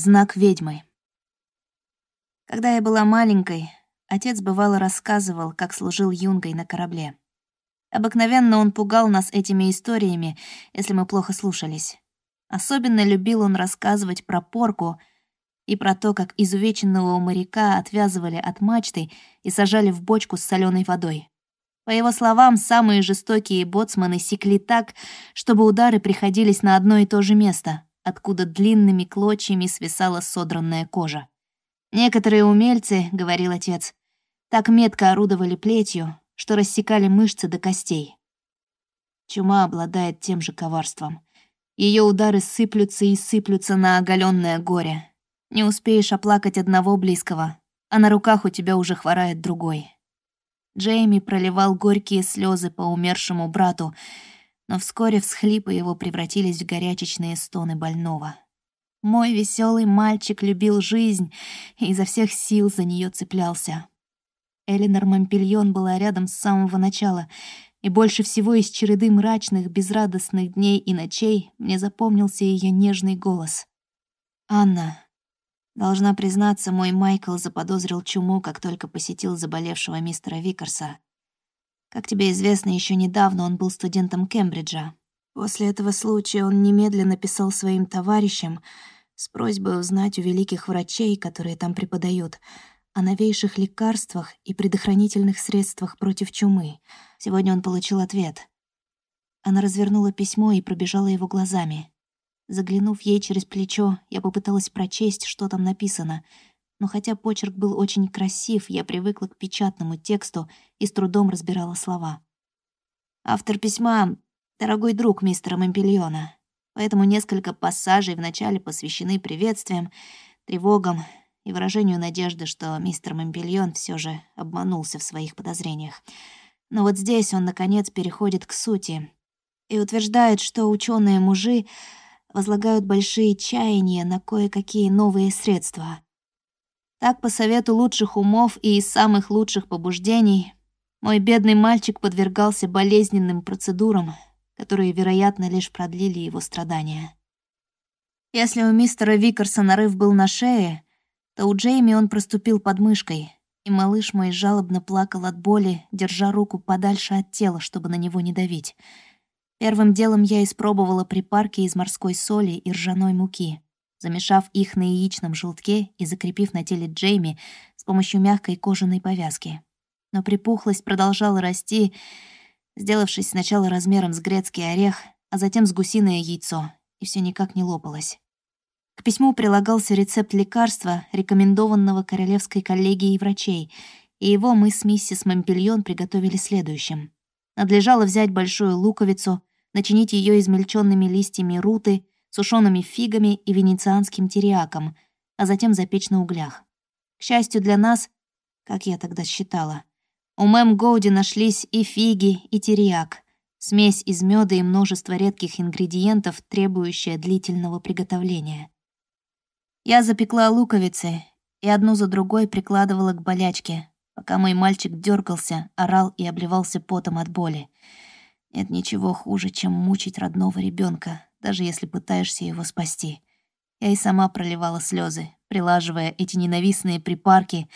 Знак ведьмы. Когда я была маленькой, отец бывало рассказывал, как служил юнгой на корабле. Обыкновенно он пугал нас этими историями, если мы плохо слушались. Особенно любил он рассказывать про порку и про то, как изувеченного моряка отвязывали от мачты и сажали в бочку с соленой водой. По его словам, самые жестокие боцманы секли так, чтобы удары приходились на одно и то же место, откуда длинными клочьями свисала содранная кожа. «Некоторые умельцы, — говорил отец, — так метко орудовали плетью, что рассекали мышцы до костей. Чума обладает тем же коварством. Ее удары сыплются и сыплются на оголенное горе. Не успеешь оплакать одного близкого, а на руках у тебя уже хворает другой. Джейми проливал горькие слезы по умершему брату, но вскоре всхлипы его превратились в горячечные стоны больного. Мой веселый мальчик любил жизнь и изо всех сил за нее цеплялся. Элинор Мампельон была рядом с самого начала, и больше всего из череды мрачных, безрадостных дней и ночей мне запомнился ее нежный голос. «Анна». Должна признаться, мой Майкл заподозрил чуму, как только посетил заболевшего мистера Викарса. Как тебе известно, еще недавно он был студентом Кембриджа. После этого случая он немедленно писал своим товарищам с просьбой узнать у великих врачей, которые там преподают, о новейших лекарствах и предохранительных средствах против чумы. Сегодня он получил ответ. Она развернула письмо и пробежала его глазами. Заглянув ей через плечо, я попыталась прочесть, что там написано — но хотя почерк был очень красив, я привыкла к печатному тексту и с трудом разбирала слова. Автор письма — дорогой друг мистера Мампельона, поэтому несколько пассажей вначале посвящены приветствиям, тревогам и выражению надежды, что мистер Мампельон все же обманулся в своих подозрениях. Но вот здесь он, наконец, переходит к сути и утверждает, что ученые мужи возлагают большие чаяния на кое-какие новые средства — так, по совету лучших умов и из самых лучших побуждений, мой бедный мальчик подвергался болезненным процедурам, которые, вероятно, лишь продлили его страдания. Если у мистера Викарса нарыв был на шее, то у Джейми он проступил под мышкой, и малыш мой жалобно плакал от боли, держа руку подальше от тела, чтобы на него не давить. Первым делом я испробовала припарки из морской соли и ржаной муки замешав их на яичном желтке и закрепив на теле Джейми с помощью мягкой кожаной повязки. Но припухлость продолжала расти, сделавшись сначала размером с грецкий орех, а затем с гусиное яйцо, и все никак не лопалось. К письму прилагался рецепт лекарства, рекомендованного Королевской коллегией врачей, и его мы с миссис Мампельон приготовили следующим. Надлежало взять большую луковицу, начинить ее измельченными листьями руты — сушеными фигами и венецианским тириаком, а затем запечь на углях. К счастью для нас, как я тогда считала, у мэм Гоуди нашлись и фиги, и тириак, смесь из меда и множества редких ингредиентов, требующая длительного приготовления. Я запекла луковицы и одну за другой прикладывала к болячке, пока мой мальчик дергался, орал и обливался потом от боли. Нет ничего хуже, чем мучить родного ребенка, даже если пытаешься его спасти. Я и сама проливала слезы, прилаживая эти ненавистные припарки,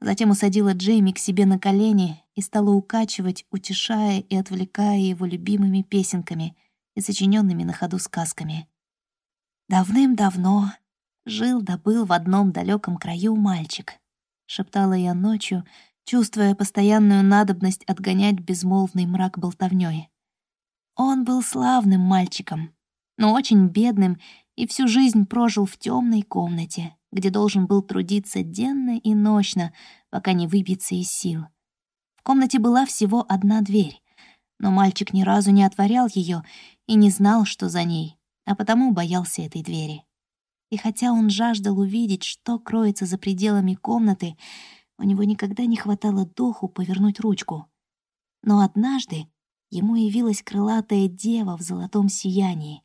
затем усадила Джейми к себе на колени и стала укачивать, утешая и отвлекая его любимыми песенками и сочиненными на ходу сказками. «Давным-давно жил да в одном далеком краю мальчик», — шептала я ночью, чувствуя постоянную надобность отгонять безмолвный мрак болтовнёй. Он был славным мальчиком, но очень бедным и всю жизнь прожил в темной комнате, где должен был трудиться денно и ночно, пока не выбьется из сил. В комнате была всего одна дверь, но мальчик ни разу не отворял ее и не знал, что за ней, а потому боялся этой двери. И хотя он жаждал увидеть, что кроется за пределами комнаты, у него никогда не хватало духу повернуть ручку. Но однажды ему явилась крылатая дева в золотом сиянии.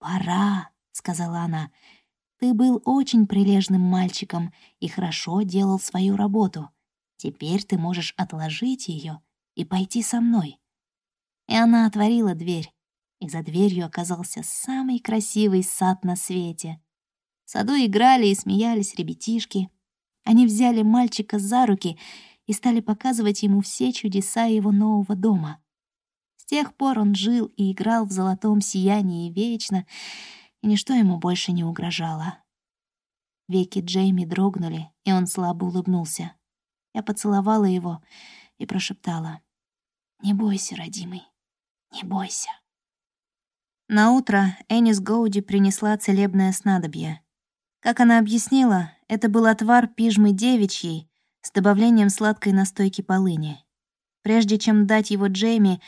«Пора», — сказала она. «Ты был очень прилежным мальчиком и хорошо делал свою работу. Теперь ты можешь отложить ее и пойти со мной». И она отворила дверь, и за дверью оказался самый красивый сад на свете. В саду играли и смеялись ребятишки. Они взяли мальчика за руки и стали показывать ему все чудеса его нового дома. Тех пор он жил и играл в золотом сиянии вечно, и ничто ему больше не угрожало. Веки Джейми дрогнули, и он слабо улыбнулся. Я поцеловала его и прошептала. «Не бойся, родимый, не бойся». На утро Энис Гоуди принесла целебное снадобье. Как она объяснила, это был отвар пижмы девичьей с добавлением сладкой настойки полыни. Прежде чем дать его Джейми,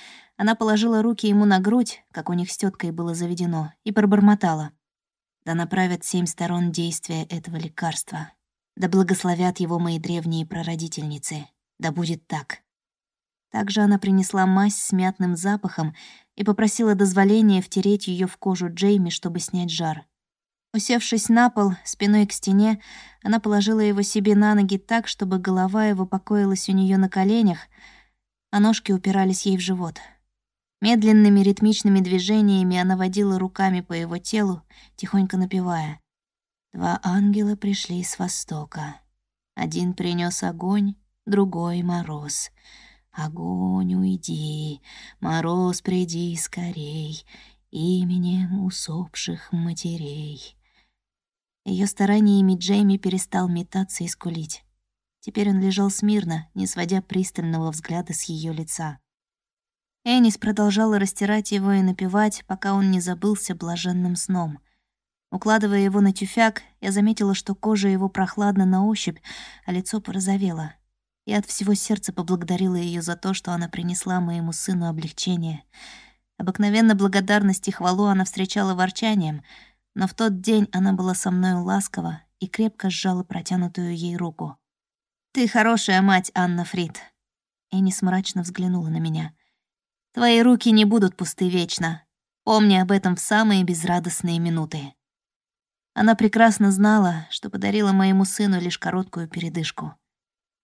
она положила руки ему на грудь, как у них с теткой было заведено, и пробормотала. Да направят семь сторон действия этого лекарства. Да благословят его мои древние прародительницы. Да будет так. Также она принесла мазь с мятным запахом и попросила дозволения втереть ее в кожу Джейми, чтобы снять жар. Усевшись на пол, спиной к стене, она положила его себе на ноги так, чтобы голова его покоилась у нее на коленях, а ножки упирались ей в живот — Медленными ритмичными движениями она водила руками по его телу, тихонько напевая. Два ангела пришли с востока. Один принес огонь, другой — мороз. Огонь, уйди, мороз, приди скорей, именем усопших матерей. Ее стараниями Джейми перестал метаться и скулить. Теперь он лежал смирно, не сводя пристального взгляда с ее лица. Энис продолжала растирать его и напевать, пока он не забылся блаженным сном. Укладывая его на тюфяк, я заметила, что кожа его прохладна на ощупь, а лицо порозовело. Я от всего сердца поблагодарила ее за то, что она принесла моему сыну облегчение. Обыкновенно благодарность и хвалу она встречала ворчанием, но в тот день она была со мной ласкова и крепко сжала протянутую ей руку. «Ты хорошая мать, Анна Фрид». Энис мрачно взглянула на меня — Твои руки не будут пусты вечно. Помни об этом в самые безрадостные минуты. Она прекрасно знала, что подарила моему сыну лишь короткую передышку.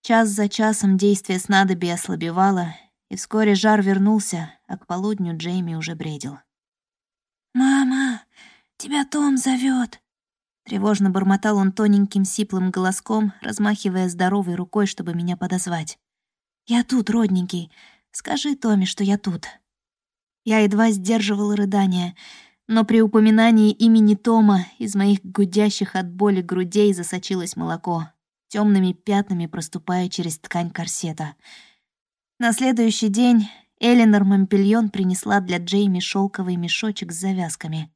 Час за часом действие снадобья ослабевало, и вскоре жар вернулся, а к полудню Джейми уже бредил. «Мама, тебя Том зовет. Тревожно бормотал он тоненьким сиплым голоском, размахивая здоровой рукой, чтобы меня подозвать. «Я тут, родненький. Скажи Томе, что я тут». Я едва сдерживала рыдания, но при упоминании имени Тома из моих гудящих от боли грудей засочилось молоко, темными пятнами проступая через ткань корсета. На следующий день Эленор Мампельон принесла для Джейми шелковый мешочек с завязками.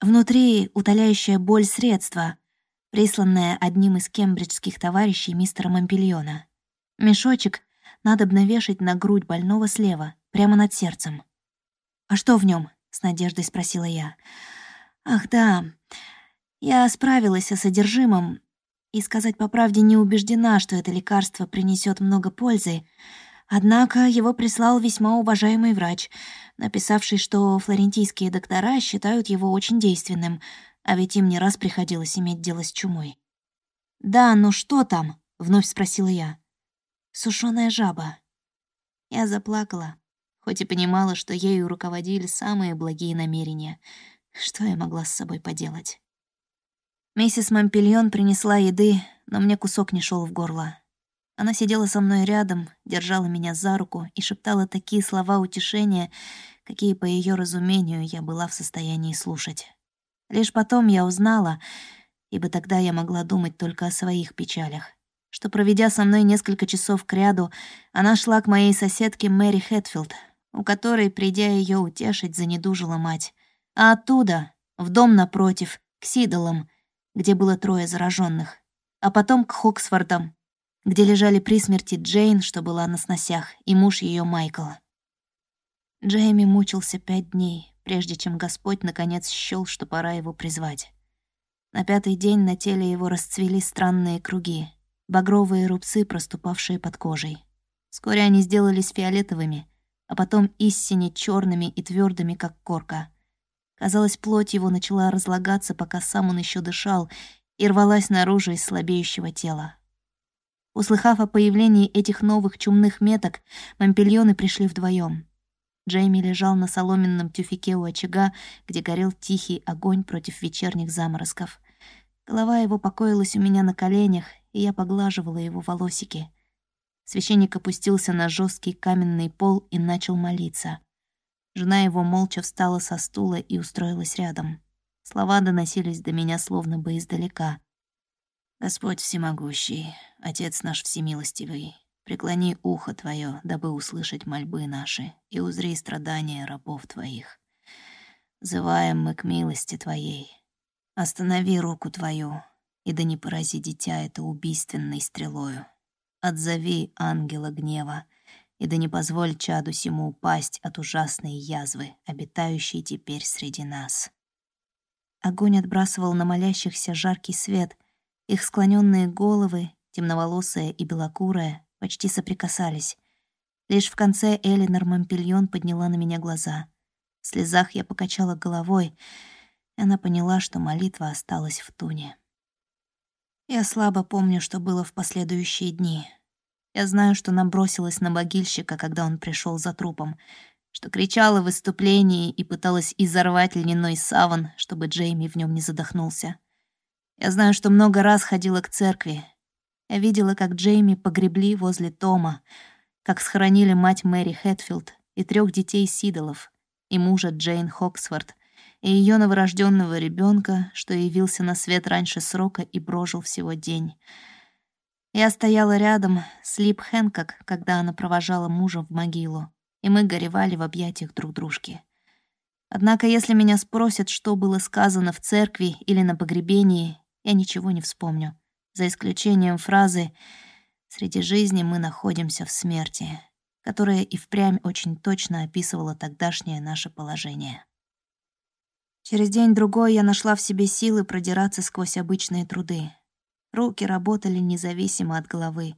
Внутри утоляющая боль средства, присланное одним из кембриджских товарищей мистера Мампельона. Мешочек надо вешать на грудь больного слева, прямо над сердцем. «А что в нем? с надеждой спросила я. «Ах, да. Я справилась со содержимым и, сказать по правде, не убеждена, что это лекарство принесет много пользы. Однако его прислал весьма уважаемый врач, написавший, что флорентийские доктора считают его очень действенным, а ведь им не раз приходилось иметь дело с чумой. «Да, но что там?» — вновь спросила я сушеная жаба. Я заплакала, хоть и понимала, что ею руководили самые благие намерения. Что я могла с собой поделать? Миссис Мампельон принесла еды, но мне кусок не шел в горло. Она сидела со мной рядом, держала меня за руку и шептала такие слова утешения, какие, по ее разумению, я была в состоянии слушать. Лишь потом я узнала, ибо тогда я могла думать только о своих печалях что, проведя со мной несколько часов кряду, она шла к моей соседке Мэри Хэтфилд, у которой, придя ее утешить, занедужила мать, а оттуда, в дом напротив, к Сидолам, где было трое зараженных, а потом к Хоксфордам, где лежали при смерти Джейн, что была на сносях, и муж ее Майкл. Джейми мучился пять дней, прежде чем Господь наконец счёл, что пора его призвать. На пятый день на теле его расцвели странные круги, багровые рубцы, проступавшие под кожей. Вскоре они сделались фиолетовыми, а потом истине черными и твердыми, как корка. Казалось, плоть его начала разлагаться, пока сам он еще дышал, и рвалась наружу из слабеющего тела. Услыхав о появлении этих новых чумных меток, мампельоны пришли вдвоем. Джейми лежал на соломенном тюфике у очага, где горел тихий огонь против вечерних заморозков — Голова его покоилась у меня на коленях, и я поглаживала его волосики. Священник опустился на жесткий каменный пол и начал молиться. Жена его молча встала со стула и устроилась рядом. Слова доносились до меня словно бы издалека. «Господь всемогущий, Отец наш всемилостивый, преклони ухо Твое, дабы услышать мольбы наши, и узри страдания рабов Твоих. Зываем мы к милости Твоей. Останови руку Твою, и да не порази дитя это убийственной стрелою. Отзови ангела гнева, и да не позволь чаду сему упасть от ужасной язвы, обитающей теперь среди нас». Огонь отбрасывал на молящихся жаркий свет. Их склоненные головы, темноволосая и белокурая, почти соприкасались. Лишь в конце Элинор Мампельон подняла на меня глаза. В слезах я покачала головой, и она поняла, что молитва осталась в туне. Я слабо помню, что было в последующие дни. Я знаю, что набросилась на могильщика, когда он пришел за трупом, что кричала в выступлении и пыталась изорвать льняной саван, чтобы Джейми в нем не задохнулся. Я знаю, что много раз ходила к церкви. Я видела, как Джейми погребли возле Тома, как схоронили мать Мэри Хэтфилд и трех детей Сидолов, и мужа Джейн Хоксфорд, и ее новорожденного ребенка, что явился на свет раньше срока и прожил всего день. Я стояла рядом с Лип Хэнкок, когда она провожала мужа в могилу и мы горевали в объятиях друг дружки. Однако, если меня спросят, что было сказано в церкви или на погребении, я ничего не вспомню, за исключением фразы «Среди жизни мы находимся в смерти», которая и впрямь очень точно описывала тогдашнее наше положение. Через день-другой я нашла в себе силы продираться сквозь обычные труды. Руки работали независимо от головы,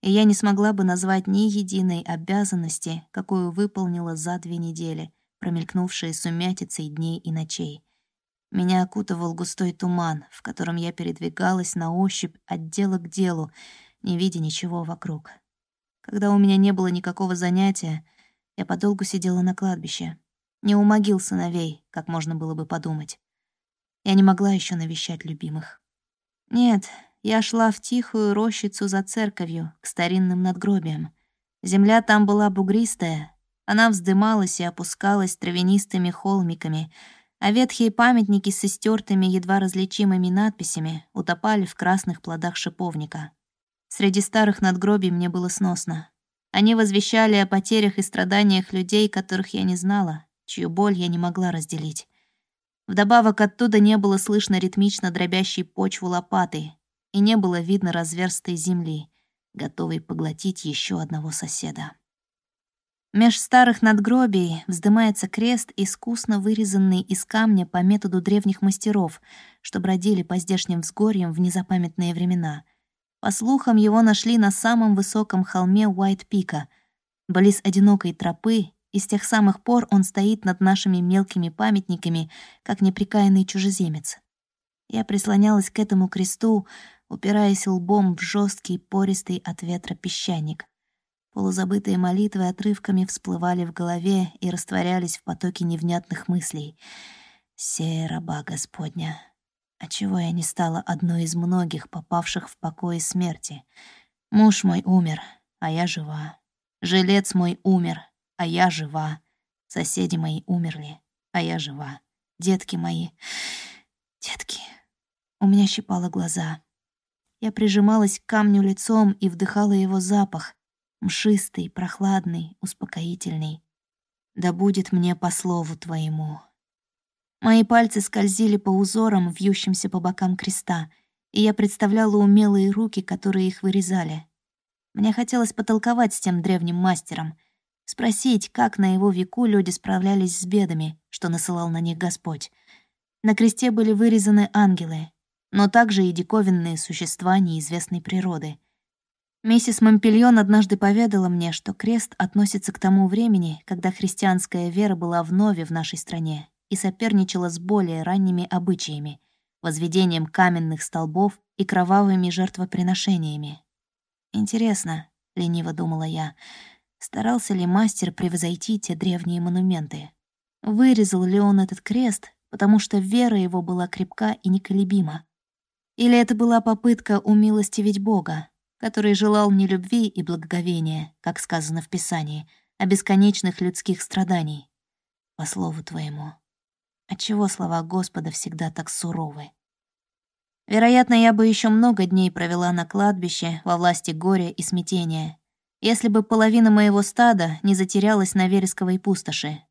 и я не смогла бы назвать ни единой обязанности, какую выполнила за две недели, промелькнувшие сумятицей дней и ночей. Меня окутывал густой туман, в котором я передвигалась на ощупь от дела к делу, не видя ничего вокруг. Когда у меня не было никакого занятия, я подолгу сидела на кладбище. Не у могил сыновей, как можно было бы подумать. Я не могла еще навещать любимых. Нет, я шла в тихую рощицу за церковью, к старинным надгробиям. Земля там была бугристая, она вздымалась и опускалась травянистыми холмиками, а ветхие памятники с истертыми, едва различимыми надписями утопали в красных плодах шиповника. Среди старых надгробий мне было сносно. Они возвещали о потерях и страданиях людей, которых я не знала, чью боль я не могла разделить. Вдобавок оттуда не было слышно ритмично дробящей почву лопатой, и не было видно разверстой земли, готовой поглотить еще одного соседа. Меж старых надгробий вздымается крест, искусно вырезанный из камня по методу древних мастеров, что бродили по здешним взгорьям в незапамятные времена. По слухам, его нашли на самом высоком холме Уайт-Пика, близ одинокой тропы, и с тех самых пор он стоит над нашими мелкими памятниками, как неприкаянный чужеземец. Я прислонялась к этому кресту, упираясь лбом в жесткий, пористый от ветра песчаник. Полузабытые молитвы отрывками всплывали в голове и растворялись в потоке невнятных мыслей. «Сея раба Господня, отчего я не стала одной из многих, попавших в покое смерти? Муж мой умер, а я жива. Жилец мой умер, а я жива. Соседи мои умерли, а я жива. Детки мои... Детки... У меня щипало глаза. Я прижималась к камню лицом и вдыхала его запах, мшистый, прохладный, успокоительный. «Да будет мне по слову твоему». Мои пальцы скользили по узорам, вьющимся по бокам креста, и я представляла умелые руки, которые их вырезали. Мне хотелось потолковать с тем древним мастером, спросить, как на его веку люди справлялись с бедами, что насылал на них Господь. На кресте были вырезаны ангелы, но также и диковинные существа неизвестной природы. Миссис Мампельон однажды поведала мне, что крест относится к тому времени, когда христианская вера была вновь в нашей стране и соперничала с более ранними обычаями, возведением каменных столбов и кровавыми жертвоприношениями. «Интересно», — лениво думала я, — старался ли мастер превзойти те древние монументы? Вырезал ли он этот крест, потому что вера его была крепка и неколебима? Или это была попытка умилостивить Бога, который желал не любви и благоговения, как сказано в Писании, а бесконечных людских страданий? По слову твоему. Отчего слова Господа всегда так суровы? Вероятно, я бы еще много дней провела на кладбище во власти горя и смятения, если бы половина моего стада не затерялась на вересковой пустоши.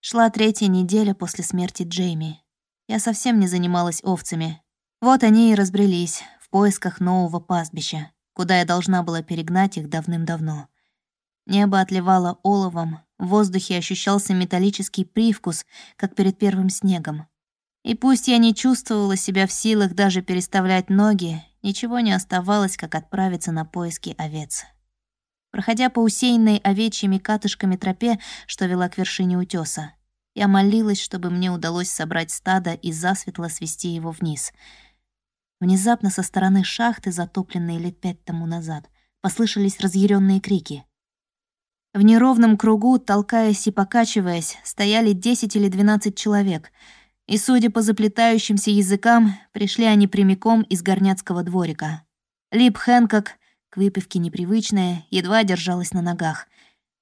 Шла третья неделя после смерти Джейми. Я совсем не занималась овцами. Вот они и разбрелись в поисках нового пастбища, куда я должна была перегнать их давным-давно. Небо отливало оловом, в воздухе ощущался металлический привкус, как перед первым снегом. И пусть я не чувствовала себя в силах даже переставлять ноги, ничего не оставалось, как отправиться на поиски овец. Проходя по усеянной овечьими катышками тропе, что вела к вершине утёса, я молилась, чтобы мне удалось собрать стадо и засветло свести его вниз. Внезапно со стороны шахты, затопленной лет пять тому назад, послышались разъяренные крики. В неровном кругу, толкаясь и покачиваясь, стояли 10 или 12 человек, и, судя по заплетающимся языкам, пришли они прямиком из горняцкого дворика. Лип Хэнкок, к выпивке непривычная, едва держалась на ногах.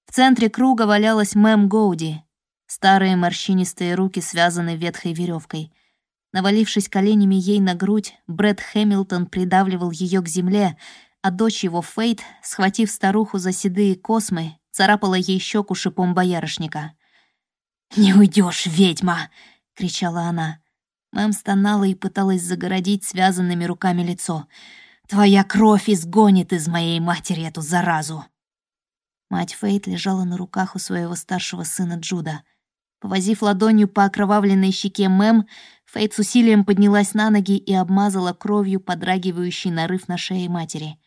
В центре круга валялась мэм Гоуди. Старые морщинистые руки связаны ветхой веревкой. Навалившись коленями ей на грудь, Брэд Хэмилтон придавливал ее к земле, а дочь его Фейт, схватив старуху за седые космы, царапала ей щеку шипом боярышника. «Не уйдешь, ведьма!» — кричала она. Мэм стонала и пыталась загородить связанными руками лицо. Твоя кровь изгонит из моей матери эту заразу!» Мать Фейт лежала на руках у своего старшего сына Джуда. Повозив ладонью по окровавленной щеке Мэм, Фейт с усилием поднялась на ноги и обмазала кровью подрагивающий нарыв на шее матери.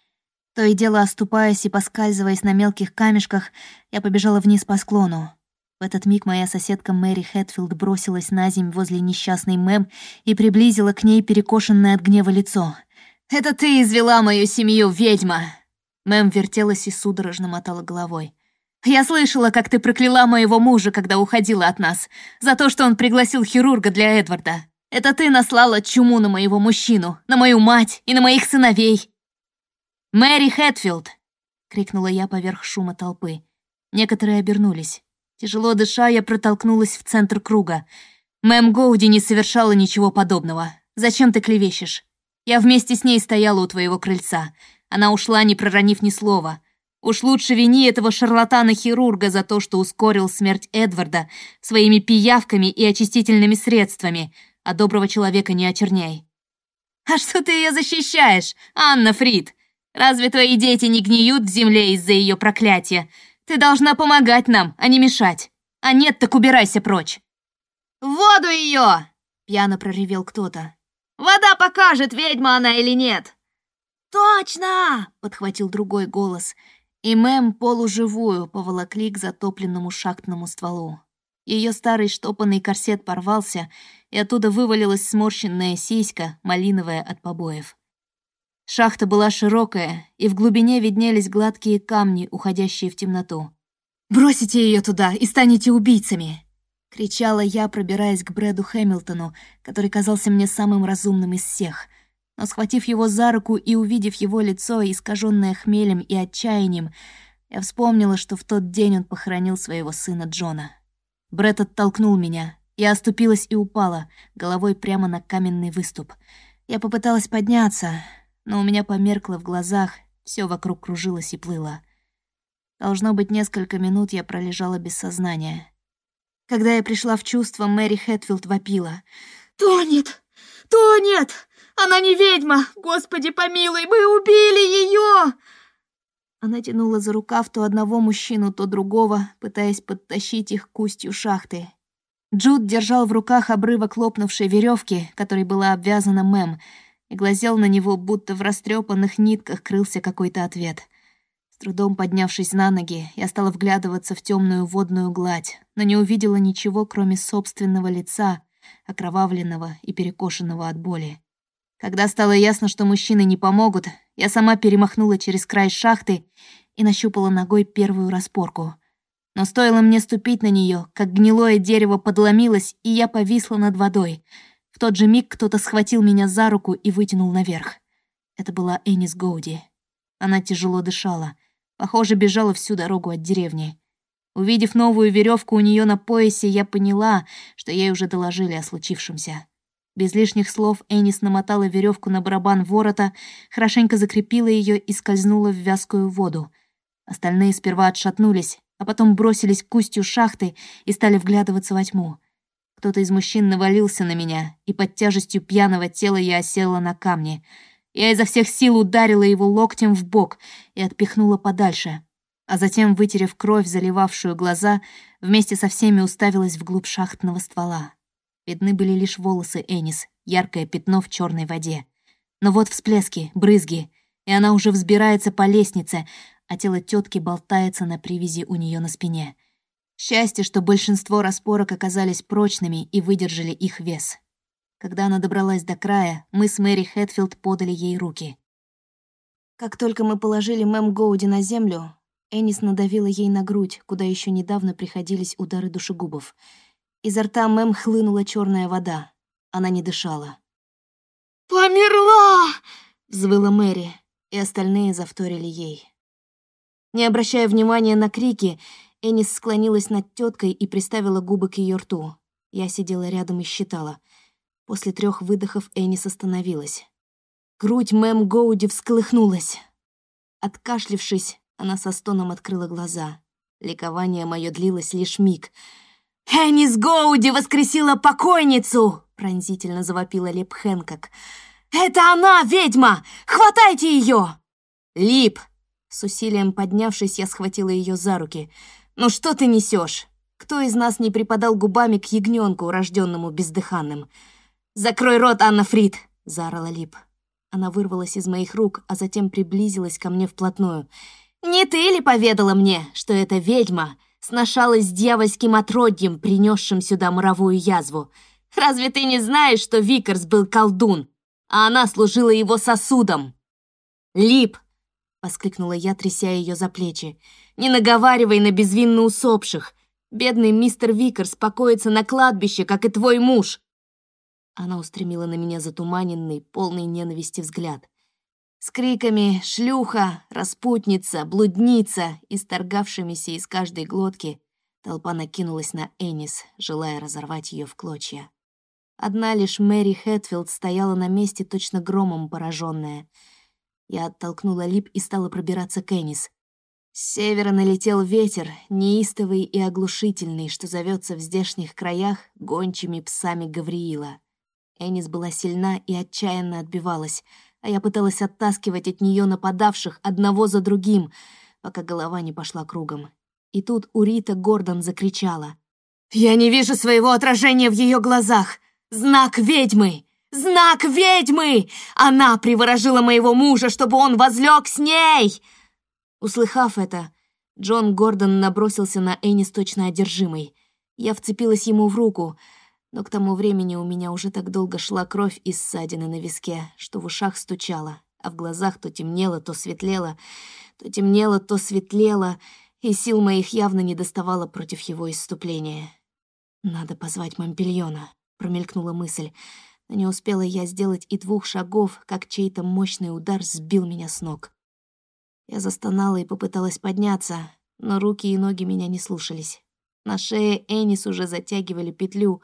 То и дело оступаясь и поскальзываясь на мелких камешках, я побежала вниз по склону. В этот миг моя соседка Мэри Хэтфилд бросилась на земь возле несчастной Мэм и приблизила к ней перекошенное от гнева лицо — «Это ты извела мою семью, ведьма!» Мэм вертелась и судорожно мотала головой. «Я слышала, как ты прокляла моего мужа, когда уходила от нас, за то, что он пригласил хирурга для Эдварда. Это ты наслала чуму на моего мужчину, на мою мать и на моих сыновей!» «Мэри Хэтфилд!» — крикнула я поверх шума толпы. Некоторые обернулись. Тяжело дыша, я протолкнулась в центр круга. «Мэм Гоуди не совершала ничего подобного. Зачем ты клевещешь? Я вместе с ней стояла у твоего крыльца. Она ушла, не проронив ни слова. Уж лучше вини этого шарлатана-хирурга за то, что ускорил смерть Эдварда своими пиявками и очистительными средствами, а доброго человека не очерняй. А что ты ее защищаешь, Анна Фрид? Разве твои дети не гниют в земле из-за ее проклятия? Ты должна помогать нам, а не мешать. А нет, так убирайся прочь. «В воду ее!» — пьяно проревел кто-то. Вода покажет, ведьма она или нет!» «Точно!» — подхватил другой голос, и мэм полуживую поволокли к затопленному шахтному стволу. Ее старый штопанный корсет порвался, и оттуда вывалилась сморщенная сиська, малиновая от побоев. Шахта была широкая, и в глубине виднелись гладкие камни, уходящие в темноту. «Бросите ее туда и станете убийцами!» — кричала я, пробираясь к Брэду Хэмилтону, который казался мне самым разумным из всех. Но, схватив его за руку и увидев его лицо, искаженное хмелем и отчаянием, я вспомнила, что в тот день он похоронил своего сына Джона. Брэд оттолкнул меня. Я оступилась и упала, головой прямо на каменный выступ. Я попыталась подняться, но у меня померкло в глазах, все вокруг кружилось и плыло. Должно быть, несколько минут я пролежала без сознания. Когда я пришла в чувство, Мэри Хэтфилд вопила. «Тонет! Тонет! Она не ведьма! Господи помилуй, мы убили ее!» Она тянула за рукав то одного мужчину, то другого, пытаясь подтащить их к устью шахты. Джуд держал в руках обрывок лопнувшей веревки, которой была обвязана Мэм, и глазел на него, будто в растрепанных нитках крылся какой-то ответ трудом поднявшись на ноги, я стала вглядываться в темную водную гладь, но не увидела ничего, кроме собственного лица, окровавленного и перекошенного от боли. Когда стало ясно, что мужчины не помогут, я сама перемахнула через край шахты и нащупала ногой первую распорку. Но стоило мне ступить на нее, как гнилое дерево подломилось, и я повисла над водой. В тот же миг кто-то схватил меня за руку и вытянул наверх. Это была Энис Гоуди. Она тяжело дышала. Похоже, бежала всю дорогу от деревни. Увидев новую веревку у нее на поясе, я поняла, что ей уже доложили о случившемся. Без лишних слов Энис намотала веревку на барабан ворота, хорошенько закрепила ее и скользнула в вязкую воду. Остальные сперва отшатнулись, а потом бросились к устью шахты и стали вглядываться во тьму. Кто-то из мужчин навалился на меня, и под тяжестью пьяного тела я осела на камни. Я изо всех сил ударила его локтем в бок и отпихнула подальше, а затем, вытерев кровь, заливавшую глаза, вместе со всеми уставилась вглубь шахтного ствола. Видны были лишь волосы Энис, яркое пятно в черной воде. Но вот всплески, брызги, и она уже взбирается по лестнице, а тело тетки болтается на привязи у нее на спине. Счастье, что большинство распорок оказались прочными и выдержали их вес. Когда она добралась до края, мы с Мэри Хэтфилд подали ей руки. Как только мы положили мэм Гоуди на землю, Энис надавила ей на грудь, куда еще недавно приходились удары душегубов. Изо рта Мэм хлынула черная вода. Она не дышала. «Померла!» — взвыла Мэри, и остальные завторили ей. Не обращая внимания на крики, Энис склонилась над теткой и приставила губы к ее рту. Я сидела рядом и считала. После трех выдохов Энис остановилась. Грудь мэм Гоуди всколыхнулась. Откашлившись, она со стоном открыла глаза. Ликование мое длилось лишь миг. «Эннис Гоуди воскресила покойницу!» — пронзительно завопила Лип Хэнкок. «Это она, ведьма! Хватайте ее!» «Лип!» С усилием поднявшись, я схватила ее за руки. «Ну что ты несешь? Кто из нас не припадал губами к ягненку, рожденному бездыханным?» «Закрой рот, Анна Фрид!» — заорала Лип. Она вырвалась из моих рук, а затем приблизилась ко мне вплотную — не ты ли поведала мне, что эта ведьма сношалась с дьявольским отродьем, принесшим сюда моровую язву? Разве ты не знаешь, что Викарс был колдун, а она служила его сосудом? Лип, воскликнула я, тряся ее за плечи. Не наговаривай на безвинно усопших. Бедный мистер Викарс покоится на кладбище, как и твой муж. Она устремила на меня затуманенный, полный ненависти взгляд. С криками «шлюха», «распутница», «блудница», исторгавшимися из каждой глотки, толпа накинулась на Энис, желая разорвать ее в клочья. Одна лишь Мэри Хэтфилд стояла на месте, точно громом пораженная. Я оттолкнула Лип и стала пробираться к Энис. С севера налетел ветер, неистовый и оглушительный, что зовется в здешних краях гончими псами Гавриила. Энис была сильна и отчаянно отбивалась — а я пыталась оттаскивать от нее нападавших одного за другим, пока голова не пошла кругом. И тут Урита Гордон закричала. «Я не вижу своего отражения в ее глазах! Знак ведьмы! Знак ведьмы! Она приворожила моего мужа, чтобы он возлег с ней!» Услыхав это, Джон Гордон набросился на Энис точно одержимый. Я вцепилась ему в руку — но к тому времени у меня уже так долго шла кровь из ссадины на виске, что в ушах стучало, а в глазах то темнело, то светлело, то темнело, то светлело, и сил моих явно не доставало против его исступления. «Надо позвать Мампельона», — промелькнула мысль, но не успела я сделать и двух шагов, как чей-то мощный удар сбил меня с ног. Я застонала и попыталась подняться, но руки и ноги меня не слушались. На шее Энис уже затягивали петлю,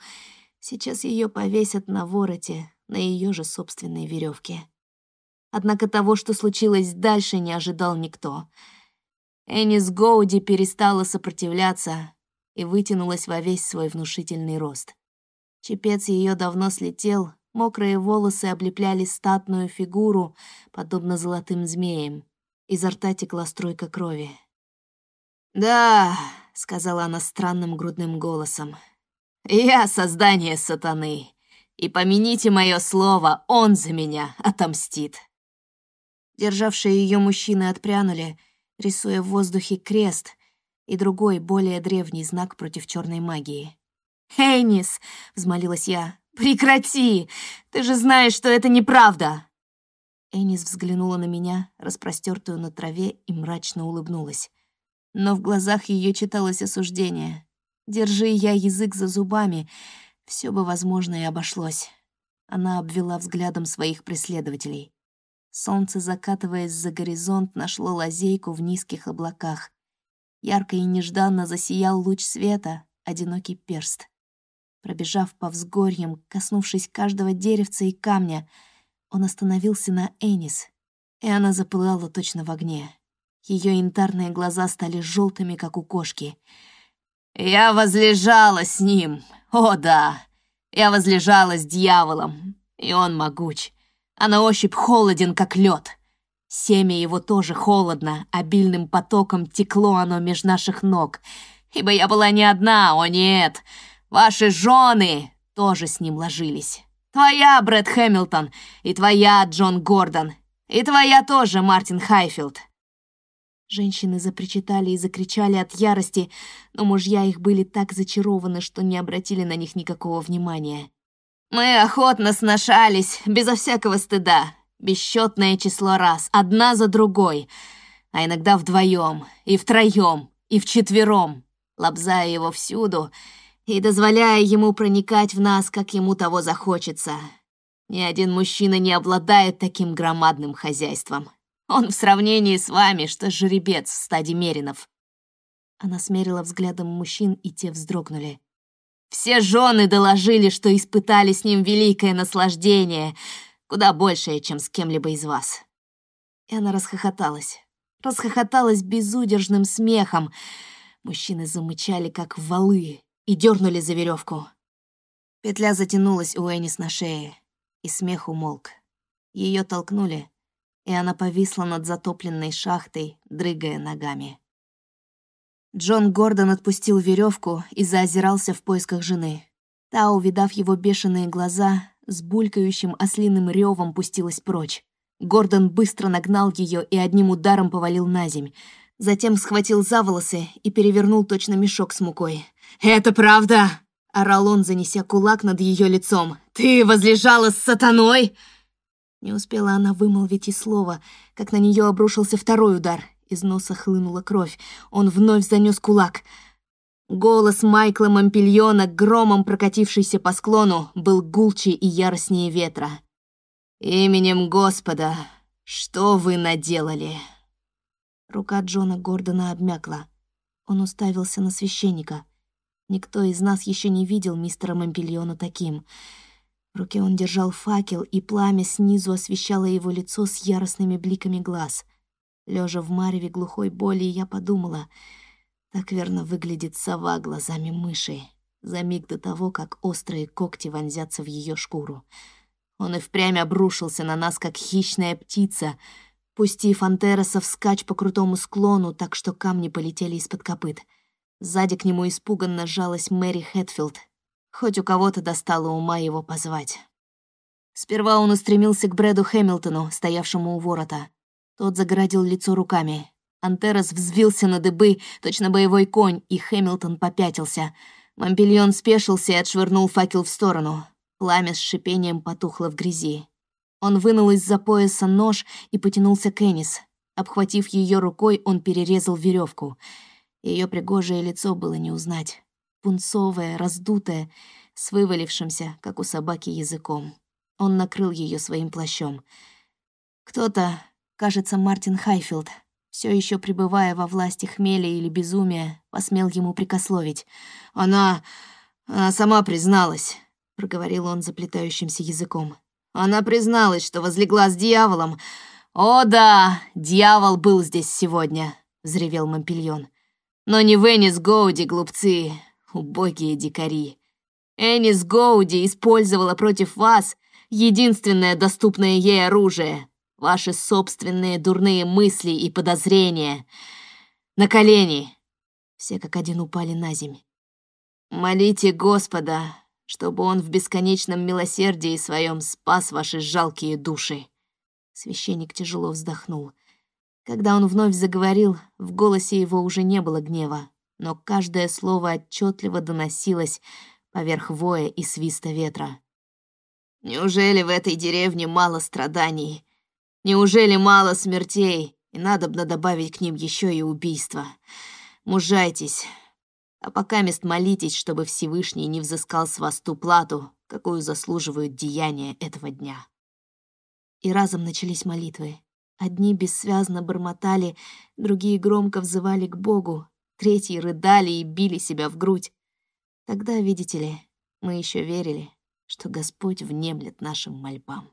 Сейчас ее повесят на вороте, на ее же собственной веревке. Однако того, что случилось дальше, не ожидал никто. Энис Гоуди перестала сопротивляться и вытянулась во весь свой внушительный рост. Чепец ее давно слетел, мокрые волосы облепляли статную фигуру, подобно золотым змеям. Изо рта текла струйка крови. «Да», — сказала она странным грудным голосом, я создание сатаны, и помяните мое слово, он за меня отомстит. Державшие ее мужчины отпрянули, рисуя в воздухе крест и другой, более древний знак против черной магии. «Хейнис!» — взмолилась я. «Прекрати! Ты же знаешь, что это неправда!» Энис взглянула на меня, распростертую на траве, и мрачно улыбнулась. Но в глазах ее читалось осуждение. Держи я язык за зубами, все бы, возможно, и обошлось. Она обвела взглядом своих преследователей. Солнце, закатываясь за горизонт, нашло лазейку в низких облаках. Ярко и нежданно засиял луч света, одинокий перст. Пробежав по взгорьям, коснувшись каждого деревца и камня, он остановился на Энис, и она запылала точно в огне. Ее янтарные глаза стали желтыми, как у кошки. «Я возлежала с ним, о да! Я возлежала с дьяволом, и он могуч, а на ощупь холоден, как лед. Семя его тоже холодно, обильным потоком текло оно меж наших ног, ибо я была не одна, о нет!» Ваши жены тоже с ним ложились. Твоя, Брэд Хэмилтон, и твоя, Джон Гордон, и твоя тоже, Мартин Хайфилд». Женщины запричитали и закричали от ярости, но мужья их были так зачарованы, что не обратили на них никакого внимания. «Мы охотно сношались, безо всякого стыда, бесчетное число раз, одна за другой, а иногда вдвоем, и втроем, и вчетвером, лобзая его всюду — и дозволяя ему проникать в нас, как ему того захочется. Ни один мужчина не обладает таким громадным хозяйством. Он в сравнении с вами, что жеребец в стаде меринов». Она смерила взглядом мужчин, и те вздрогнули. «Все жены доложили, что испытали с ним великое наслаждение, куда большее, чем с кем-либо из вас». И она расхохоталась. Расхохоталась безудержным смехом. Мужчины замычали, как валы, и дернули за веревку. Петля затянулась у Энис на шее, и смех умолк. Ее толкнули, и она повисла над затопленной шахтой, дрыгая ногами. Джон Гордон отпустил веревку и заозирался в поисках жены. Та, увидав его бешеные глаза, с булькающим ослиным ревом пустилась прочь. Гордон быстро нагнал ее и одним ударом повалил на земь. Затем схватил за волосы и перевернул точно мешок с мукой. «Это правда!» — орал он, занеся кулак над ее лицом. «Ты возлежала с сатаной!» Не успела она вымолвить и слова, как на нее обрушился второй удар. Из носа хлынула кровь. Он вновь занес кулак. Голос Майкла Мампельона, громом прокатившийся по склону, был гулче и яростнее ветра. «Именем Господа, что вы наделали?» Рука Джона Гордона обмякла. Он уставился на священника. Никто из нас еще не видел мистера Мампельона таким. В руке он держал факел, и пламя снизу освещало его лицо с яростными бликами глаз. Лежа в мареве глухой боли, я подумала, так верно выглядит сова глазами мыши, за миг до того, как острые когти вонзятся в ее шкуру. Он и впрямь обрушился на нас, как хищная птица — пустив Антероса вскачь по крутому склону, так что камни полетели из-под копыт. Сзади к нему испуганно жалась Мэри Хэтфилд. Хоть у кого-то достало ума его позвать. Сперва он устремился к Брэду Хэмилтону, стоявшему у ворота. Тот загородил лицо руками. Антерос взвился на дыбы, точно боевой конь, и Хэмилтон попятился. Мампельон спешился и отшвырнул факел в сторону. Пламя с шипением потухло в грязи. Он вынул из-за пояса нож и потянулся к Энис. Обхватив ее рукой, он перерезал веревку. Ее пригожее лицо было не узнать. Пунцовое, раздутое, с вывалившимся, как у собаки, языком. Он накрыл ее своим плащом. Кто-то, кажется, Мартин Хайфилд, все еще пребывая во власти хмеля или безумия, посмел ему прикословить. «Она... она сама призналась», — проговорил он заплетающимся языком. Она призналась, что возлегла с дьяволом. «О да, дьявол был здесь сегодня», — взревел Мампельон. «Но не в Энис Гоуди, глупцы, убогие дикари. Энис Гоуди использовала против вас единственное доступное ей оружие — ваши собственные дурные мысли и подозрения. На колени!» Все как один упали на земь. «Молите Господа, чтобы он в бесконечном милосердии своем спас ваши жалкие души». Священник тяжело вздохнул. Когда он вновь заговорил, в голосе его уже не было гнева, но каждое слово отчетливо доносилось поверх воя и свиста ветра. «Неужели в этой деревне мало страданий? Неужели мало смертей? И надобно добавить к ним еще и убийства. Мужайтесь, а пока мест молитесь, чтобы Всевышний не взыскал с вас ту плату, какую заслуживают деяния этого дня. И разом начались молитвы. Одни бессвязно бормотали, другие громко взывали к Богу, третьи рыдали и били себя в грудь. Тогда, видите ли, мы еще верили, что Господь внемлет нашим мольбам.